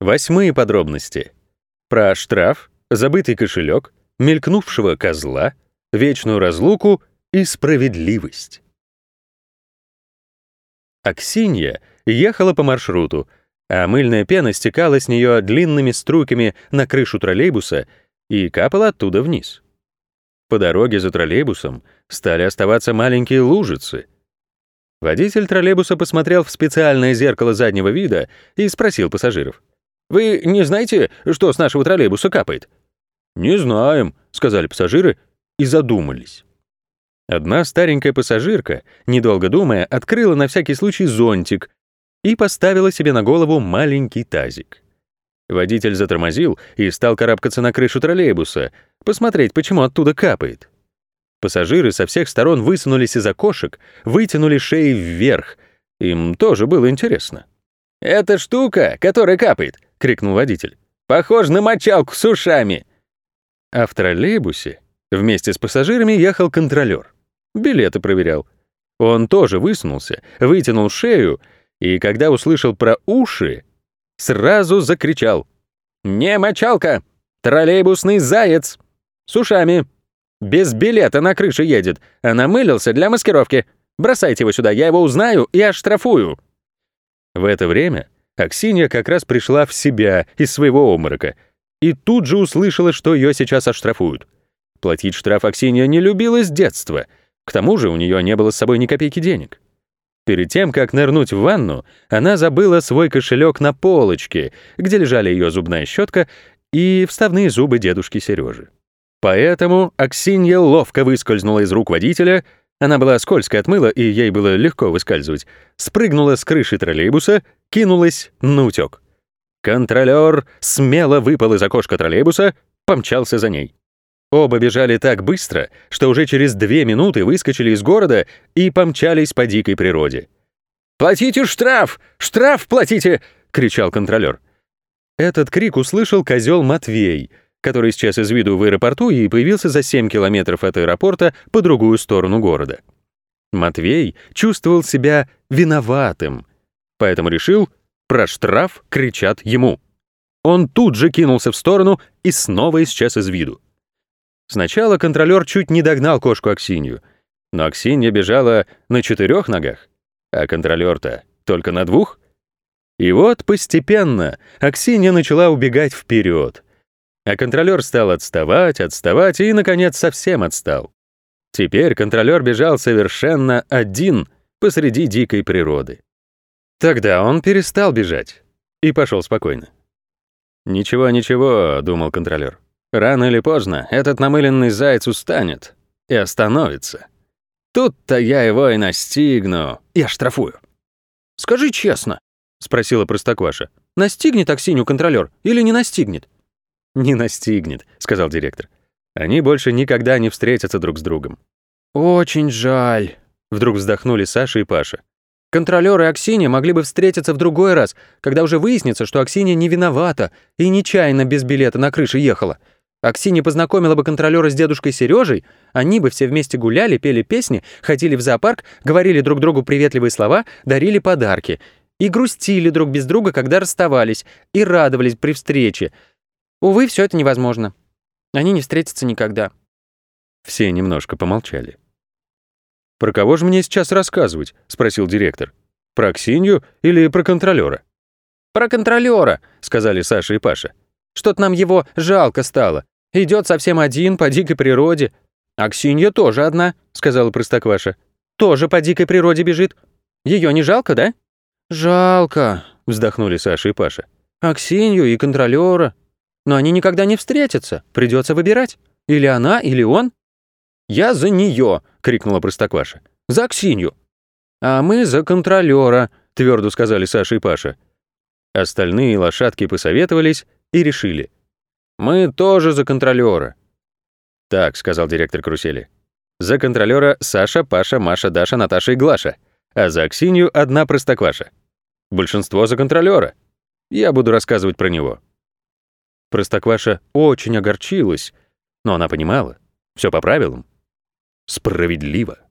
Восьмые подробности. Про штраф, забытый кошелек, мелькнувшего козла, вечную разлуку и справедливость. Аксинья ехала по маршруту, а мыльная пена стекала с нее длинными струйками на крышу троллейбуса и капала оттуда вниз. По дороге за троллейбусом стали оставаться маленькие лужицы. Водитель троллейбуса посмотрел в специальное зеркало заднего вида и спросил пассажиров. «Вы не знаете, что с нашего троллейбуса капает?» «Не знаем», — сказали пассажиры и задумались. Одна старенькая пассажирка, недолго думая, открыла на всякий случай зонтик и поставила себе на голову маленький тазик. Водитель затормозил и стал карабкаться на крышу троллейбуса, посмотреть, почему оттуда капает. Пассажиры со всех сторон высунулись из окошек, вытянули шеи вверх. Им тоже было интересно. «Это штука, которая капает!» — крикнул водитель. «Похож на мочалку с ушами!» А в троллейбусе вместе с пассажирами ехал контролер. Билеты проверял. Он тоже высунулся, вытянул шею, и когда услышал про уши, сразу закричал. «Не мочалка! Троллейбусный заяц! С ушами! Без билета на крыше едет, а намылился для маскировки. Бросайте его сюда, я его узнаю и оштрафую!» В это время Аксинья как раз пришла в себя из своего обморока и тут же услышала, что ее сейчас оштрафуют. Платить штраф Аксинья не любила с детства. К тому же у нее не было с собой ни копейки денег. Перед тем, как нырнуть в ванну, она забыла свой кошелек на полочке, где лежали ее зубная щетка и вставные зубы дедушки Сережи. Поэтому Аксинья ловко выскользнула из рук водителя, она была скользкой от мыла, и ей было легко выскальзывать, спрыгнула с крыши троллейбуса, кинулась на утек. Контролер смело выпал из окошка троллейбуса, помчался за ней. Оба бежали так быстро, что уже через две минуты выскочили из города и помчались по дикой природе. «Платите штраф! Штраф платите!» — кричал контролер. Этот крик услышал козел Матвей, который исчез из виду в аэропорту и появился за 7 километров от аэропорта по другую сторону города. Матвей чувствовал себя виноватым, поэтому решил, про штраф кричат ему. Он тут же кинулся в сторону и снова исчез из виду. Сначала контролер чуть не догнал кошку Аксинью, но Аксинья бежала на четырех ногах, а контролер-то только на двух. И вот постепенно Аксинья начала убегать вперед, а контролер стал отставать, отставать и, наконец, совсем отстал. Теперь контролер бежал совершенно один посреди дикой природы. Тогда он перестал бежать и пошел спокойно. «Ничего, ничего», — думал контролер. Рано или поздно этот намыленный заяц устанет и остановится. Тут-то я его и настигну, и оштрафую. «Скажи честно», — спросила Простокваша, «настигнет Аксинью контролер или не настигнет?» «Не настигнет», — сказал директор. «Они больше никогда не встретятся друг с другом». «Очень жаль», — вдруг вздохнули Саша и Паша. Контролёр и Аксинья могли бы встретиться в другой раз, когда уже выяснится, что Аксинья не виновата и нечаянно без билета на крыше ехала. Аксинья познакомила бы контролера с дедушкой Сережей, они бы все вместе гуляли, пели песни, ходили в зоопарк, говорили друг другу приветливые слова, дарили подарки. И грустили друг без друга, когда расставались, и радовались при встрече. Увы, все это невозможно. Они не встретятся никогда. Все немножко помолчали. «Про кого же мне сейчас рассказывать?» — спросил директор. «Про Аксинью или про контролера?» «Про контролера», — сказали Саша и Паша. «Что-то нам его жалко стало. Идет совсем один по дикой природе. Аксинья тоже одна, сказала Простокваша. Тоже по дикой природе бежит. Ее не жалко, да? Жалко, вздохнули Саша и Паша. Аксинью и контролера. Но они никогда не встретятся. Придется выбирать. Или она, или он. Я за нее, крикнула Простокваша. За Аксинью. А мы за контролера, твердо сказали Саша и Паша. Остальные лошадки посоветовались и решили. Мы тоже за контролера. Так, сказал директор карусели. За контролера Саша, Паша, Маша, Даша, Наташа и Глаша. А за Аксинью одна простокваша. Большинство за контролера. Я буду рассказывать про него. Простокваша очень огорчилась, но она понимала. Все по правилам. Справедливо.